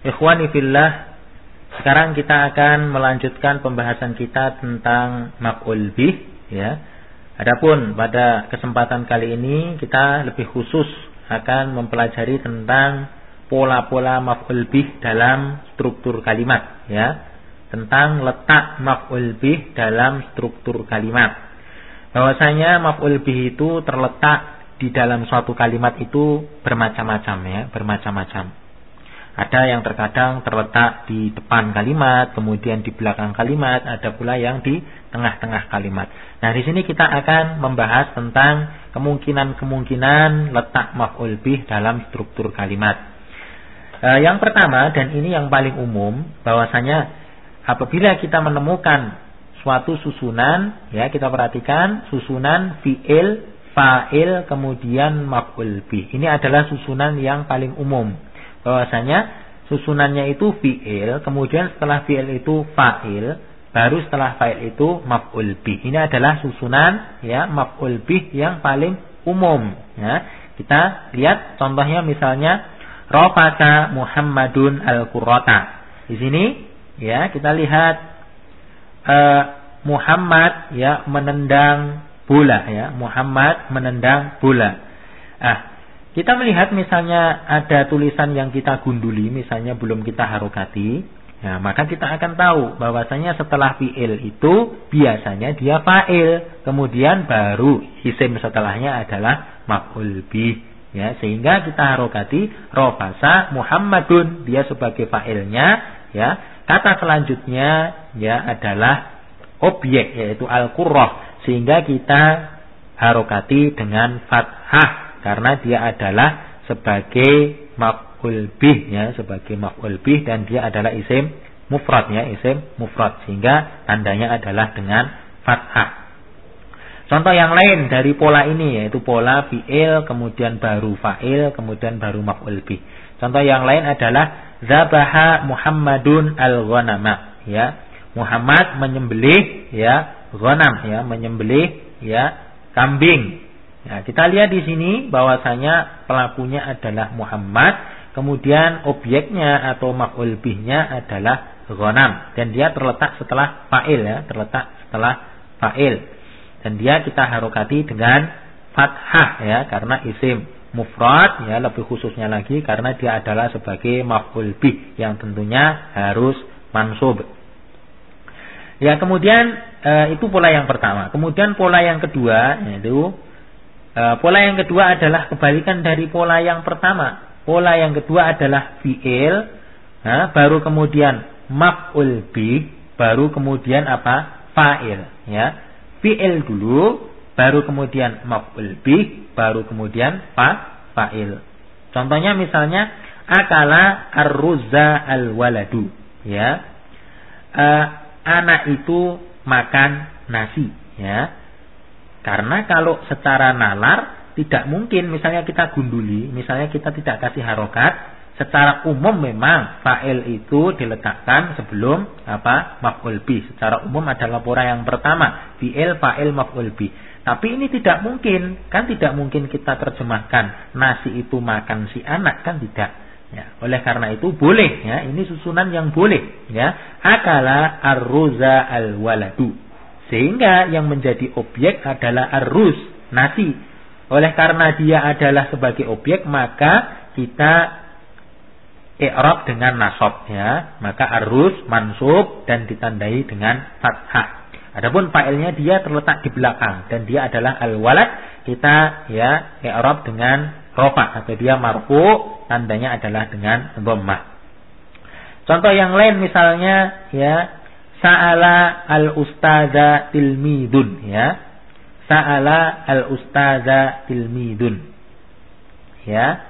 Ikhwani fillah, sekarang kita akan melanjutkan pembahasan kita tentang maf'ul bih ya. Adapun pada kesempatan kali ini kita lebih khusus akan mempelajari tentang pola-pola maf'ul bih dalam struktur kalimat ya. Tentang letak maf'ul bih dalam struktur kalimat. Bahwasanya maf'ul bih itu terletak di dalam suatu kalimat itu bermacam-macam ya, bermacam-macam. Ada yang terkadang terletak di depan kalimat, kemudian di belakang kalimat, ada pula yang di tengah-tengah kalimat. Nah, di sini kita akan membahas tentang kemungkinan-kemungkinan letak maf'ul bih dalam struktur kalimat. E, yang pertama dan ini yang paling umum bahwasanya apabila kita menemukan suatu susunan ya kita perhatikan susunan fiil, fa'il kemudian maf'ul bih. Ini adalah susunan yang paling umum bahwasanya susunannya itu fiil, kemudian setelah fiil itu fa'il, baru setelah fa'il itu maf'ul bih. Ini adalah susunan ya maf'ul bih yang paling umum ya. Kita lihat contohnya misalnya rafaka Muhammadun al-qurrata. Di sini ya kita lihat uh, Muhammad ya menendang bola ya. Muhammad menendang bola. Ah, kita melihat misalnya ada tulisan yang kita gunduli, misalnya belum kita harokati, ya, maka kita akan tahu bahwasanya setelah fi'il itu biasanya dia fa'il, kemudian baru isim setelahnya adalah maf'ul bih. Ya, sehingga kita harokati rofasa Muhammadun dia sebagai fa'ilnya ya kata selanjutnya ya adalah objek yaitu al-qurrah sehingga kita harokati dengan fathah karena dia adalah sebagai maf'ul bih ya, sebagai maf'ul bih dan dia adalah isim mufrad ya, isim mufrad sehingga tandanya adalah dengan fathah. Contoh yang lain dari pola ini yaitu pola fi'il, kemudian baru fa'il, kemudian baru maf'ul bih. Contoh yang lain adalah zabaha Muhammadun al-ghanama ya. Muhammad menyembelih ya ghanam ya, menyembelih ya kambing Ya, kita lihat di sini bahwasanya pelakunya adalah Muhammad, kemudian objeknya atau maf'ul bihnya adalah ghanam dan dia terletak setelah fa'il ya, terletak setelah fa'il. Dan dia kita harokati dengan fathah ya karena isim mufrad ya lebih khususnya lagi karena dia adalah sebagai maf'ul bih yang tentunya harus mansub. Ya, kemudian e, itu pola yang pertama. Kemudian pola yang kedua yaitu pola yang kedua adalah kebalikan dari pola yang pertama. Pola yang kedua adalah fi'il, nah, baru kemudian maf'ul bih, baru kemudian apa? Fa'il. Ya. Fi'il dulu, baru kemudian maf'ul bih, baru kemudian fa fa'il. Contohnya misalnya akala ar-ruzza al-waladu. Ya. E, anak itu makan nasi. Ya. Karena kalau secara nalar tidak mungkin misalnya kita gunduli, misalnya kita tidak kasih harokat, secara umum memang fa'il itu diletakkan sebelum apa maf'ul bi. Secara umum adalah pola yang pertama, fi'il fa'il maf'ul bi. Tapi ini tidak mungkin, kan tidak mungkin kita terjemahkan nasi itu makan si anak kan tidak. Ya, oleh karena itu boleh ya, ini susunan yang boleh ya. Akala arruza al-waladu. Sehingga yang menjadi objek adalah arus, nasi. Oleh karena dia adalah sebagai objek, maka kita i'rab dengan nasab ya. Maka arus mansub dan ditandai dengan fathah. Adapun fa'ilnya dia terletak di belakang dan dia adalah al-walad, kita ya i'rab dengan rofa atau dia marfu, tandanya adalah dengan dhammah. Contoh yang lain misalnya ya Sa'ala al-ustaza tilmidun ya. Sa'ala al-ustaza tilmidun. Ya.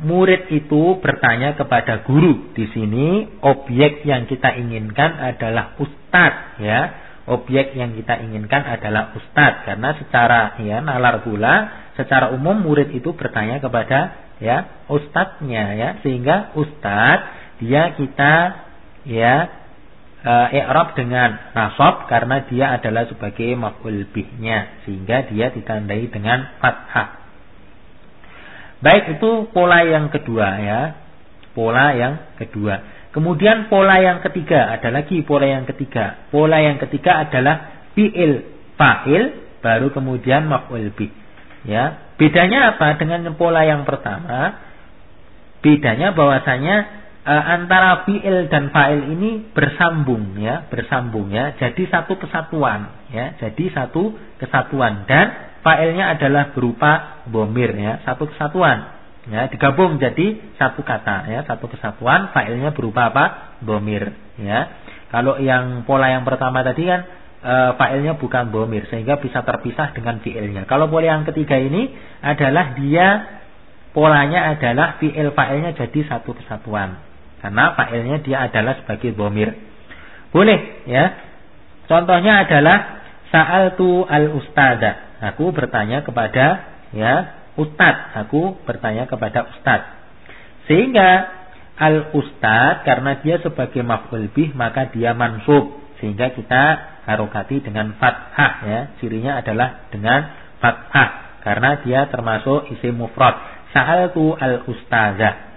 Murid itu bertanya kepada guru. Di sini objek yang kita inginkan adalah ustad ya. Objek yang kita inginkan adalah ustad karena secara ya nalar pula secara umum murid itu bertanya kepada ya ustadznya ya sehingga ustad dia kita ya uh, i'rab dengan nasab karena dia adalah sebagai maf'ul bihnya sehingga dia ditandai dengan fathah. Baik itu pola yang kedua ya. pola yang kedua. Kemudian pola yang ketiga ada lagi pola yang ketiga. Pola yang ketiga adalah fi'il fa'il baru kemudian maf'ul bih. Ya, bedanya apa dengan pola yang pertama? Bedanya bahwasanya e, antara fi'il dan fa'il ini bersambung ya, bersambung ya. Jadi satu kesatuan ya, jadi satu kesatuan dan fa'ilnya adalah berupa bomir ya, satu kesatuan. Ya, digabung jadi satu kata ya, satu kesatuan, fa'ilnya berupa apa? Bomir ya. Kalau yang pola yang pertama tadi kan e, fa'ilnya bukan bomir sehingga bisa terpisah dengan fi'ilnya. Kalau pola yang ketiga ini adalah dia polanya adalah fi'il fa'ilnya jadi satu kesatuan. Karena fa'ilnya dia adalah sebagai bomir. Boleh ya. Contohnya adalah sa'al tu al ustada. Aku bertanya kepada ya ustad. Aku bertanya kepada ustad. Sehingga al ustad karena dia sebagai maf'ul bih maka dia mansub. Sehingga kita harokati dengan fathah ya. Cirinya adalah dengan fathah karena dia termasuk isim mufrad. Sa'altu al ustazah.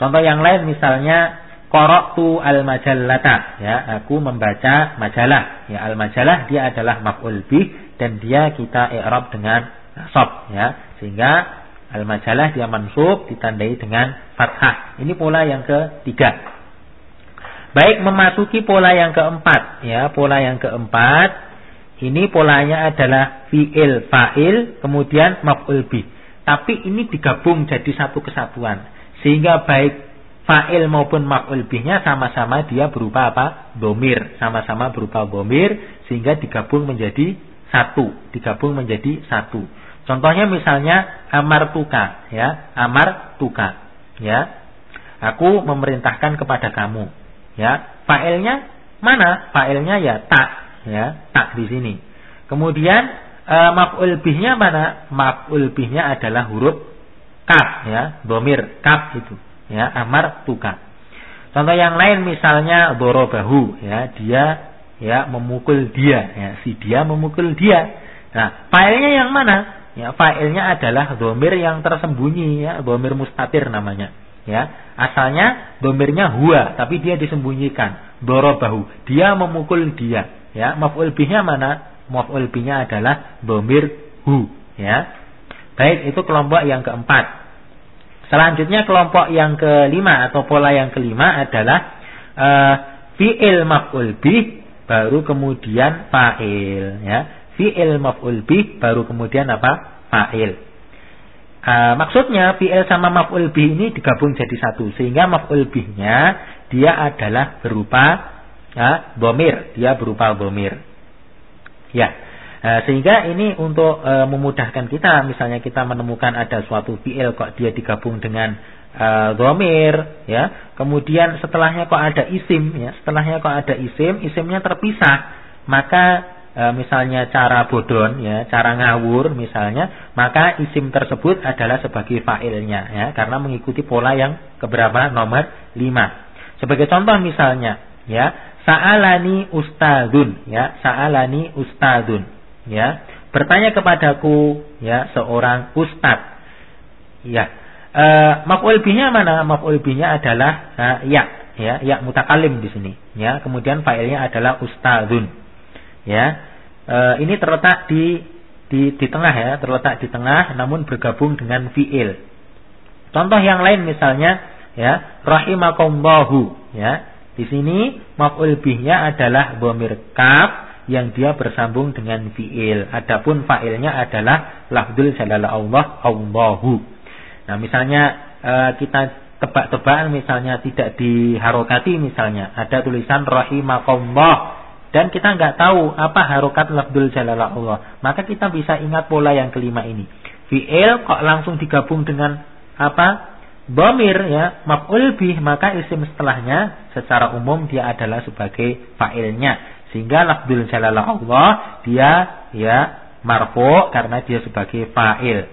Contoh yang lain misalnya Koroktu al majallata ya aku membaca majalah. Ya al majalah dia adalah maf'ul bih dan dia kita i'rab dengan nasab. Ya sehingga al majalah dia mansub ditandai dengan fathah. Ini pola yang ketiga. Baik memasuki pola yang keempat. Ya pola yang keempat ini polanya adalah fi'il fa'il kemudian maf'ul bih. Tapi ini digabung jadi satu kesatuan sehingga baik fa'il maupun maf'ul bihnya sama-sama dia berupa apa? Domir. Sama-sama berupa domir sehingga digabung menjadi satu. Digabung menjadi satu. Contohnya misalnya amar tuka. Ya, amar tuka. Ya, aku memerintahkan kepada kamu. Ya, fa'ilnya mana? Fa'ilnya ya tak. Ya, tak di sini. Kemudian e, maf'ul bihnya mana? Maf'ul bihnya adalah huruf kaf ya, domir kaf itu ya amar tuka. Contoh yang lain misalnya borobahu ya dia ya memukul dia ya si dia memukul dia. Nah filenya yang mana? Ya filenya adalah domir yang tersembunyi ya domir mustatir namanya ya. Asalnya domirnya huwa tapi dia disembunyikan borobahu dia memukul dia ya. Maf'ul bihnya mana? Maf'ul bihnya adalah domir hu ya. Baik itu kelompok yang keempat Selanjutnya kelompok yang kelima atau pola yang kelima adalah uh, fi'il maf'ul bih baru kemudian fa'il ya. Fi'il maf'ul bih baru kemudian apa? Fa'il. Uh, maksudnya fi'il sama maf'ul bih ini digabung jadi satu sehingga maf'ul bihnya dia adalah berupa ya, bomir, dia berupa bomir. Ya. Nah, sehingga ini untuk e, memudahkan kita, misalnya kita menemukan ada suatu fiil kok dia digabung dengan e, domir, ya. Kemudian setelahnya kok ada isim, ya. Setelahnya kok ada isim, isimnya terpisah. Maka e, misalnya cara bodon, ya, cara ngawur, misalnya, maka isim tersebut adalah sebagai failnya, ya, karena mengikuti pola yang keberapa nomor 5. Sebagai contoh misalnya, ya, sa'alani ustadun, ya, sa'alani ustadun ya. Bertanya kepadaku ya seorang ustad ya. E, maf'ul mana? Maf'ul bihnya adalah e, ya ya ya mutakalim di sini. Ya kemudian failnya adalah ustadun ya. E, ini terletak di di di tengah ya terletak di tengah namun bergabung dengan fiil. Contoh yang lain misalnya ya rahimakumullahu. Ya di sini maf'ul bihnya adalah bomir yang dia bersambung dengan fiil. Adapun fa'ilnya adalah lafzul jalala Allah Allahu. Nah, misalnya e, kita tebak-tebakan misalnya tidak diharokati misalnya ada tulisan rahimakallah dan kita nggak tahu apa harokat lafzul jalala Allah. Maka kita bisa ingat pola yang kelima ini. Fiil kok langsung digabung dengan apa? Bomir ya, maf'ul bih, maka isim setelahnya secara umum dia adalah sebagai fa'ilnya. Sehingga lafzul jalalah Allah dia ya marfu karena dia sebagai fa'il.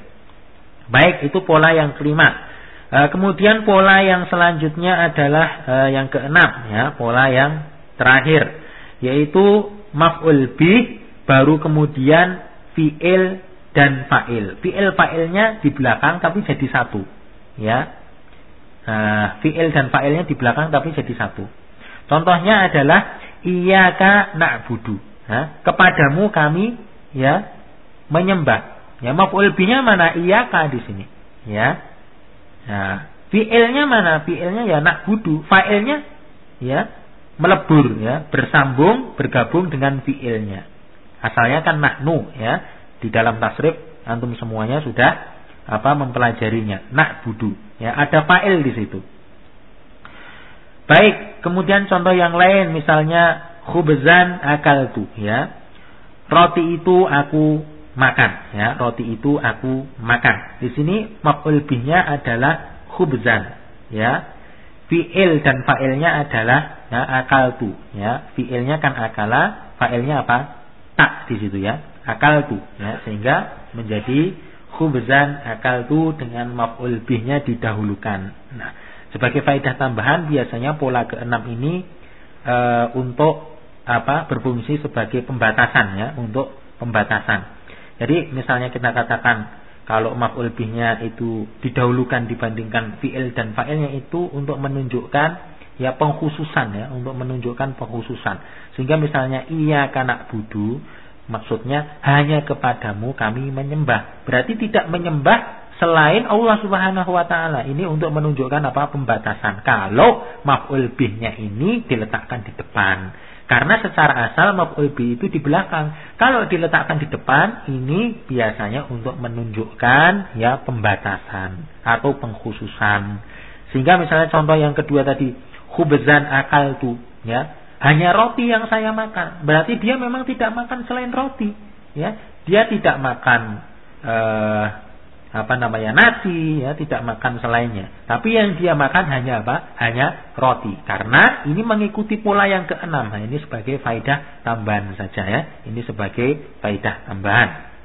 Baik, itu pola yang kelima. E, kemudian pola yang selanjutnya adalah e, yang keenam ya, pola yang terakhir yaitu maf'ul bih baru kemudian fi'il dan fa'il. Fi'il fa'ilnya di belakang tapi jadi satu. Ya. Nah, fi'il dan fa'ilnya di belakang tapi jadi satu. Contohnya adalah iyyaka na'budu. Nah, kepadamu kami ya menyembah. Ya maf'ul binya mana? Iyyaka di sini. Ya. Nah, fi'ilnya mana? Fi'ilnya ya na'budu. Fa'ilnya ya melebur ya, bersambung, bergabung dengan fi'ilnya. Asalnya kan nahnu ya. Di dalam tasrif antum semuanya sudah apa mempelajarinya. Na'budu ya, ada fa'il di situ. Baik, kemudian contoh yang lain misalnya khubzan akaltu ya. Roti itu aku makan ya, roti itu aku makan. Di sini maf'ul bihnya adalah khubzan ya. Fi'il dan fa'ilnya adalah ya akaltu ya. Fi'ilnya kan akala, fa'ilnya apa? Tak di situ ya. Akaltu ya, sehingga menjadi khubzan akaltu dengan maf'ul bihnya didahulukan. Nah, sebagai faedah tambahan biasanya pola keenam ini e, untuk apa berfungsi sebagai pembatasan ya, untuk pembatasan. Jadi misalnya kita katakan kalau maf'ul bihnya itu didahulukan dibandingkan fi'il dan fa'ilnya itu untuk menunjukkan ya pengkhususan ya, untuk menunjukkan pengkhususan. Sehingga misalnya iya kanak budu maksudnya hanya kepadamu kami menyembah. Berarti tidak menyembah selain Allah Subhanahu wa taala. Ini untuk menunjukkan apa pembatasan. Kalau maf'ul bihnya ini diletakkan di depan. Karena secara asal maf'ul bih itu di belakang. Kalau diletakkan di depan, ini biasanya untuk menunjukkan ya pembatasan atau pengkhususan. Sehingga misalnya contoh yang kedua tadi, khubzan akal tu, ya. Hanya roti yang saya makan. Berarti dia memang tidak makan selain roti, ya. Dia tidak makan eh, apa namanya? Nasi ya tidak makan selainnya. Tapi yang dia makan hanya apa? Hanya roti. Karena ini mengikuti pola yang keenam. Nah, ini sebagai faidah tambahan saja ya. Ini sebagai faidah tambahan